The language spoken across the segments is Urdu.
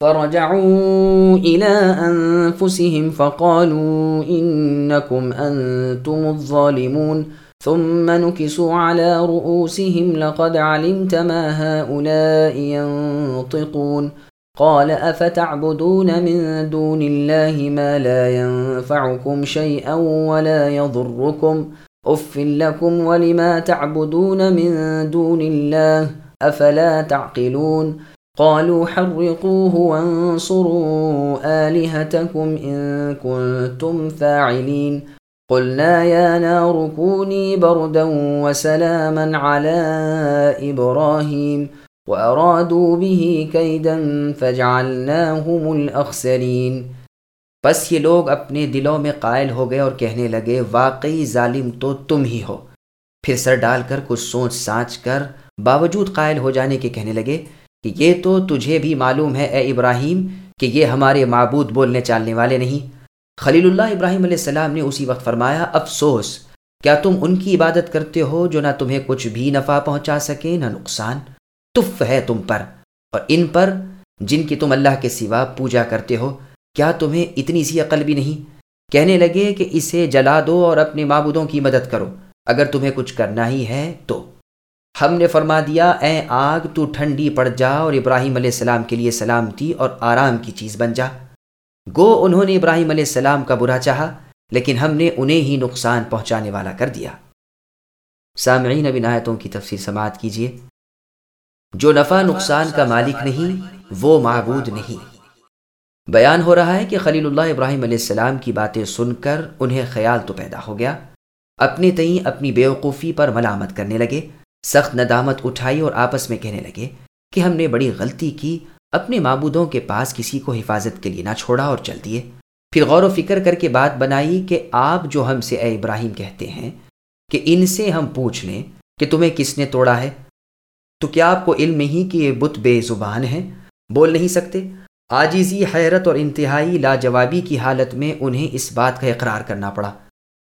فرجعوا إلى أنفسهم فقالوا إنكم أنتم الظالمون. ثم نكسوا على رؤوسهم لقد علمت ما هؤلاء ينطقون. قال أفتعبدون من دون الله ما لا ينفعكم شيئا ولا يضركم. أف لكم ولما تعبدون من دون الله أفلا تعقلون؟ قالوا حرقوه وانصروا آلهتكم إن كنتم فاعلين. قلنا يا نار كوني بردا وسلاما على إبراهيم وأرادوا به كيدا فجعلناهم الأخسرين. بس یہ لوگ اپنے دلوں میں قائل ہو گئے اور کہنے لگے، واقعی ظالم تو تم ہی ہو۔ پھر سر ڈال کر کچھ سوچ سانچ کر باوجود قائل ہو جانے کے کہنے لگے کہ یہ تو تجھے بھی معلوم ہے، اے ابراہیم، کہ یہ ہمارے معبود بولنے چالنے والے نہیں۔ خلیل اللہ ابراہیم علیہ السلام نے اسی وقت فرمایا، افسوس، کیا تم ان کی عبادت کرتے ہو جو نہ تمہیں کچھ بھی نفع پہنچا سکے، نہ نقصان؟ تف ہے تم پر، اور ان پر جن کی تم اللہ کے سوا پوجا کرتے ہو، کیا تمہیں اتنی سی عقل بھی نہیں؟ کہنے لگے کہ اسے جلا دو اور اپنے معبودوں کی مدد کرو۔ اگر تمہیں کچھ کرنا ہی ہے تو۔ ہم نے فرما دیا، اے آگ، تو ٹھنڈی پڑ جا اور ابراہیم علیہ السلام کے لیے سلامتی اور آرام کی چیز بن جا۔ گو، انہوں نے ابراہیم علیہ السلام کا برا چاہا، لیکن ہم نے انہیں ہی نقصان پہنچانے والا کر دیا۔ سامعین، اب آیتوں کی تفصیل سماعت کیجیے جو نفع نقصان کا مالک نہیں، وہ معبود نہیں۔ بیان ہو رہا ہے کہ خلیل اللہ ابراہیم علیہ السلام کی باتیں سن کر انہیں خیال تو پیدا ہو گیا۔ اپنے تئیں اپنی بیوقوفی پر ملامت کرنے لگے۔ سخت ندامت اٹھائی اور آپس میں کہنے لگے کہ ہم نے بڑی غلطی کی، اپنے معبودوں کے پاس کسی کو حفاظت کے لیے نہ چھوڑا اور چل دیے۔ پھر غور و فکر کر کے بات بنائی کہ آپ جو ہم سے اے ابراہیم کہتے ہیں کہ ان سے ہم پوچھ لیں کہ تمہیں کس نے توڑا ہے؟ تو کیا آپ کو علم نہیں کہ یہ بت بے زبان ہیں؟ بول نہیں سکتے۔ آجیزی حیرت اور انتہائی لاجوابی کی حالت میں انہیں اس بات کا اقرار کرنا پڑا۔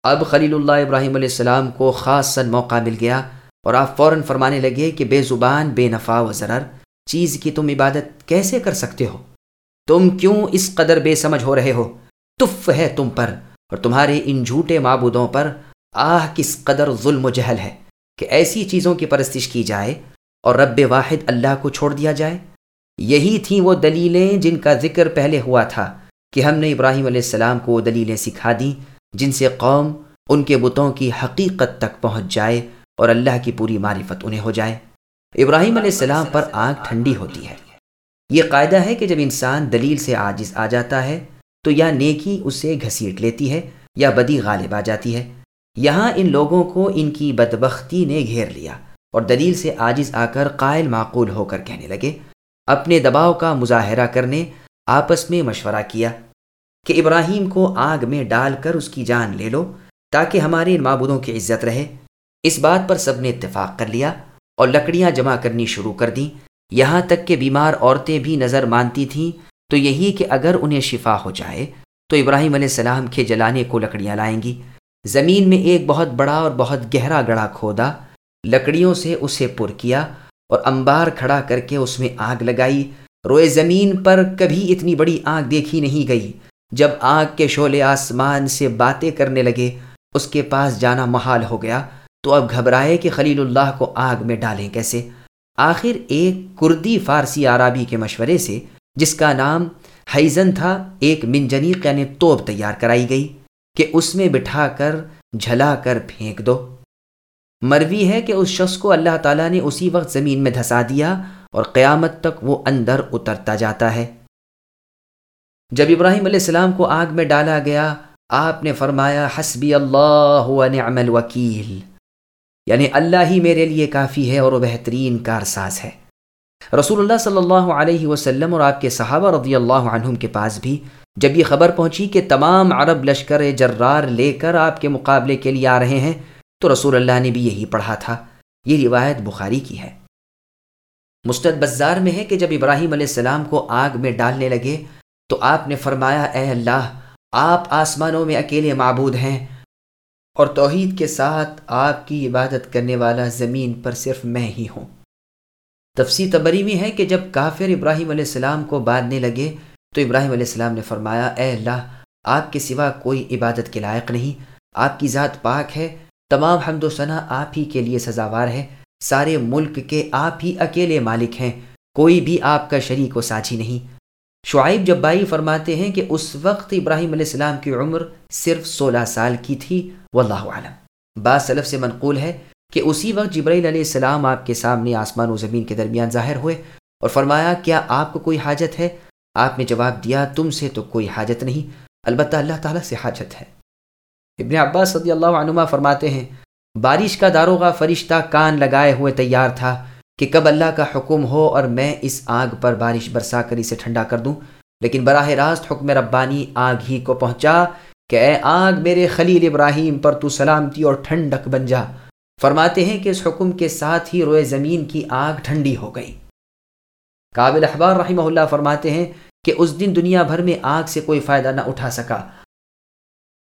اب خلیل اللہ ابراہیم علیہ السلام کو خاص سن موقع مل گیا اور آپ فوراً فرمانے لگے کہ بے زبان، بے نفع و ضرر، چیز کی تم عبادت کیسے کر سکتے ہو؟ تم کیوں اس قدر بے سمجھ ہو رہے ہو؟ تف ہے تم پر اور تمہارے ان جھوٹے معبودوں پر آہ، کس قدر ظلم و جہل ہے کہ ایسی چیزوں کی پرستش کی جائے اور رب واحد اللہ کو چھوڑ دیا جائے۔ یہی تھیں وہ دلیلیں جن کا ذکر پہلے ہوا تھا کہ ہم نے ابراہیم علیہ السلام کو وہ دلیلیں سکھا دیں جن سے قوم ان کے بتوں کی حقیقت تک پہنچ جائے۔ اور اللہ کی پوری معرفت انہیں ہو جائے۔ ابراہیم علیہ السلام پر آنکھ ٹھنڈی ہوتی ہے۔ یہ قاعدہ ہے کہ جب انسان دلیل سے عاجز آ جاتا ہے، تو یا نیکی اسے گھسیٹ لیتی ہے، یا بدی غالب آ جاتی ہے۔ یہاں ان لوگوں کو ان کی بدبختی نے گھیر لیا اور دلیل سے عاجز آ کر قائل معقول ہو کر کہنے لگے۔ اپنے دباؤ کا مظاہرہ کرنے، آپس میں مشورہ کیا کہ ابراہیم کو آگ میں ڈال کر اس کی جان لے لو تاکہ ہمارے معبودوں کی عزت رہے۔ اس بات پر سب نے اتفاق کر لیا اور لکڑیاں جمع کرنی شروع کر دیں۔ یہاں تک کہ بیمار عورتیں بھی نظر مانتی تھیں۔ تو یہی کہ اگر انہیں شفا ہو جائے، تو ابراہیم علیہ السلام کے جلانے کو لکڑیاں لائیں گی۔ زمین میں ایک بہت بڑا اور بہت گہرا گڑھا کھودا۔ لکڑیوں سے اسے پر کیا اور انبار کھڑا کر کے اس میں آگ لگائی۔ روئے زمین پر کبھی اتنی بڑی آگ دیکھی نہیں گئی۔ جب آگ کے شعلے آسمان سے باتیں کرنے لگے، اس کے پاس جانا محال ہو گیا۔ تو اب گھبرائے کہ خلیل اللہ کو آگ میں ڈالیں کیسے؟ آخر ایک کردی فارسی عرابی کے مشورے سے، جس کا نام حیزن تھا، ایک منجنیق یعنی توب تیار کرائی گئی، کہ اس میں بٹھا کر، جھلا کر پھینک دو۔ مروی ہے کہ اس شخص کو اللہ تعالیٰ نے اسی وقت زمین میں دھسا دیا اور قیامت تک وہ اندر اترتا جاتا ہے۔ جب ابراہیم علیہ السلام کو آگ میں ڈالا گیا، آپ نے فرمایا، حسبی اللہ نعم الوکیل۔ یعنی اللہ ہی میرے لیے کافی ہے اور وہ بہترین کارساز ہے۔ رسول اللہ صلی اللہ علیہ وسلم اور آپ کے صحابہ رضی اللہ عنہم کے پاس بھی جب یہ خبر پہنچی کہ تمام عرب لشکر جرار لے کر آپ کے مقابلے کے لیے آ رہے ہیں، تو رسول اللہ نے بھی یہی پڑھا تھا۔ یہ روایت بخاری کی ہے۔ مستد بزار میں ہے کہ جب ابراہیم علیہ السلام کو آگ میں ڈالنے لگے، تو آپ نے فرمایا، اے اللہ، آپ آسمانوں میں اکیلے معبود ہیں۔ اور توحید کے ساتھ آپ کی عبادت کرنے والا زمین پر صرف میں ہی ہوں۔ تفسیر تبری میں ہے کہ جب کافر ابراہیم علیہ السلام کو باندھنے لگے تو ابراہیم علیہ السلام نے فرمایا، اے اللہ، آپ کے سوا کوئی عبادت کے لائق نہیں۔ آپ کی ذات پاک ہے۔ تمام حمد و ثنا آپ ہی کے لیے سزاوار ہے۔ سارے ملک کے آپ ہی اکیلے مالک ہیں۔ کوئی بھی آپ کا شریک و ساجھی نہیں۔ شعیب جب بائی فرماتے ہیں کہ اس وقت ابراہیم علیہ السلام کی عمر صرف سولہ سال کی تھی، واللہ عالم بعض سلف سے منقول ہے کہ اسی وقت جبرائیل علیہ السلام آپ کے سامنے آسمان و زمین کے درمیان ظاہر ہوئے اور فرمایا، کیا آپ کو کوئی حاجت ہے؟ آپ نے جواب دیا، تم سے تو کوئی حاجت نہیں، البتہ اللہ تعالیٰ سے حاجت ہے۔ ابن عباس صدی اللہ عنما فرماتے ہیں، بارش کا داروغہ فرشتہ کان لگائے ہوئے تیار تھا۔ کہ کب اللہ کا حکم ہو اور میں اس آگ پر بارش برسا کر اسے ٹھنڈا کر دوں۔ لیکن براہ راست حکم ربانی آگ ہی کو پہنچا کہ اے آگ میرے خلیل ابراہیم پر تو سلامتی اور ٹھنڈک بن جا۔ فرماتے ہیں کہ اس حکم کے ساتھ ہی روئے زمین کی آگ ٹھنڈی ہو گئی۔ قابل احبار رحمہ اللہ فرماتے ہیں کہ اس دن دنیا بھر میں آگ سے کوئی فائدہ نہ اٹھا سکا۔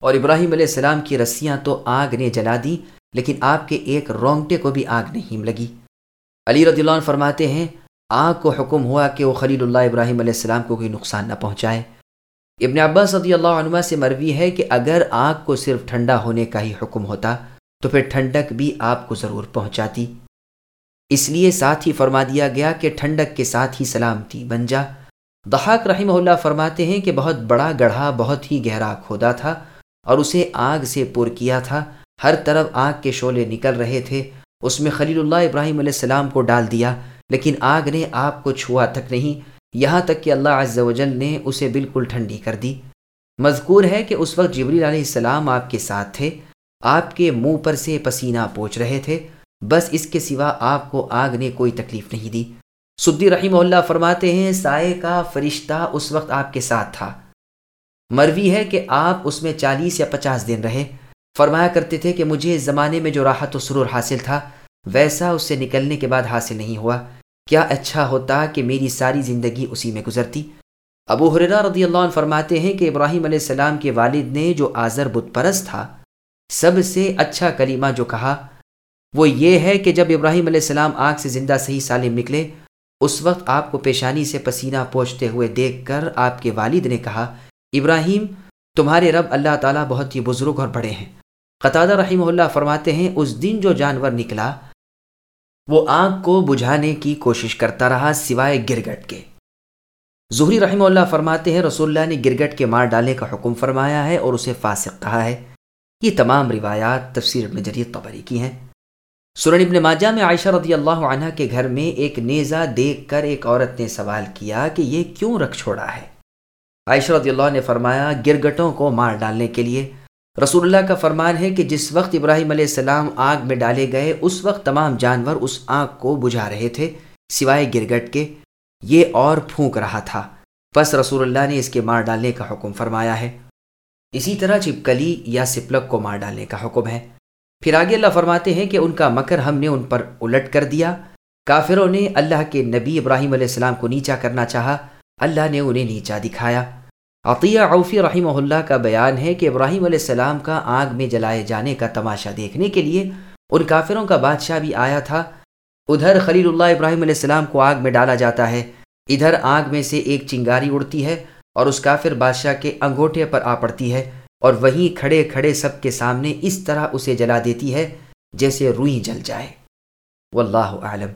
اور ابراہیم علیہ السلام کی رسیاں تو آگ نے جلا دی، لیکن آپ کے ایک رونگٹے کو بھی آگ نہیں لگی۔ علی رضی اللہ عنہ فرماتے ہیں، آگ کو حکم ہوا کہ وہ خلیل اللہ ابراہیم علیہ السلام کو کوئی نقصان نہ پہنچائے۔ ابن عباس رضی اللہ عنہ سے مروی ہے کہ اگر آگ کو صرف ٹھنڈا ہونے کا ہی حکم ہوتا، تو پھر ٹھنڈک بھی آپ کو ضرور پہنچاتی۔ اس لیے ساتھ ہی فرما دیا گیا کہ ٹھنڈک کے ساتھ ہی سلامتی بن جا۔ دہاک رحمہ اللہ فرماتے ہیں کہ بہت بڑا گڑھا بہت ہی گہرا کھودا تھا اور اسے آگ سے پر کیا تھا۔ ہر طرف آگ کے شعلے نکل رہے تھے۔ اس میں خلیل اللہ ابراہیم علیہ السلام کو ڈال دیا، لیکن آگ نے آپ کو چھوا تک نہیں، یہاں تک کہ اللہ عز و جل نے اسے بالکل ٹھنڈی کر دی۔ مذکور ہے کہ اس وقت جبریل علیہ السلام آپ کے ساتھ تھے، آپ کے منہ پر سے پسینہ پوچھ رہے تھے، بس اس کے سوا آپ کو آگ نے کوئی تکلیف نہیں دی۔ سدی رحیم اللہ فرماتے ہیں، سائے کا فرشتہ اس وقت آپ کے ساتھ تھا۔ مروی ہے کہ آپ اس میں چالیس یا پچاس دن رہے۔ فرمایا کرتے تھے کہ مجھے اس زمانے میں جو راحت و سرور حاصل تھا، ویسا اس سے نکلنے کے بعد حاصل نہیں ہوا۔ کیا اچھا ہوتا کہ میری ساری زندگی اسی میں گزرتی؟ ابو حرا رضی اللہ عنہ فرماتے ہیں کہ ابراہیم علیہ السلام کے والد نے جو آزر بت پرست تھا، سب سے اچھا کریمہ جو کہا، وہ یہ ہے کہ جب ابراہیم علیہ السلام آگ سے زندہ صحیح سالم نکلے، اس وقت آپ کو پیشانی سے پسینہ پہنچتے ہوئے دیکھ کر آپ کے والد نے کہا، ابراہیم، تمہارے رب اللہ تعالیٰ بہت ہی بزرگ اور بڑے ہیں۔ قطع رحمہ اللہ فرماتے ہیں، اس دن جو جانور نکلا، وہ آگ کو بجھانے کی کوشش کرتا رہا سوائے گرگٹ کے۔ ظہری رحمہ اللہ فرماتے ہیں، رسول اللہ نے گرگٹ کے مار ڈالنے کا حکم فرمایا ہے اور اسے فاسق کہا ہے۔ یہ تمام روایات تفسیر ابن جریر طبری کی ہیں۔ سورن ابن ماجہ میں عائشہ رضی اللہ عنہ کے گھر میں ایک نیزہ دیکھ کر ایک عورت نے سوال کیا کہ یہ کیوں رکھ چھوڑا ہے؟ عائشہ رضی اللہ نے فرمایا، گرگٹوں کو مار ڈالنے کے لیے۔ رسول اللہ کا فرمان ہے کہ جس وقت ابراہیم علیہ السلام آگ میں ڈالے گئے، اس وقت تمام جانور اس آگ کو بجھا رہے تھے، سوائے گرگٹ کے۔ یہ اور پھونک رہا تھا۔ بس رسول اللہ نے اس کے مار ڈالنے کا حکم فرمایا ہے۔ اسی طرح چپکلی یا سپلک کو مار ڈالنے کا حکم ہے۔ پھر آگے اللہ فرماتے ہیں کہ ان کا مکر ہم نے ان پر الٹ کر دیا۔ کافروں نے اللہ کے نبی ابراہیم علیہ السلام کو نیچا کرنا چاہا۔ اللہ نے انہیں نیچا دکھایا۔ عطیہ عوفی رحمہ اللہ کا بیان ہے کہ ابراہیم علیہ السلام کا آگ میں جلائے جانے کا تماشا دیکھنے کے لیے ان کافروں کا بادشاہ بھی آیا تھا۔ ادھر خلیل اللہ ابراہیم علیہ السلام کو آگ میں ڈالا جاتا ہے۔ ادھر آگ میں سے ایک چنگاری اڑتی ہے اور اس کافر بادشاہ کے انگوٹھے پر آ پڑتی ہے اور وہیں کھڑے کھڑے سب کے سامنے اس طرح اسے جلا دیتی ہے جیسے روئی جل جائے۔ واللہ عالم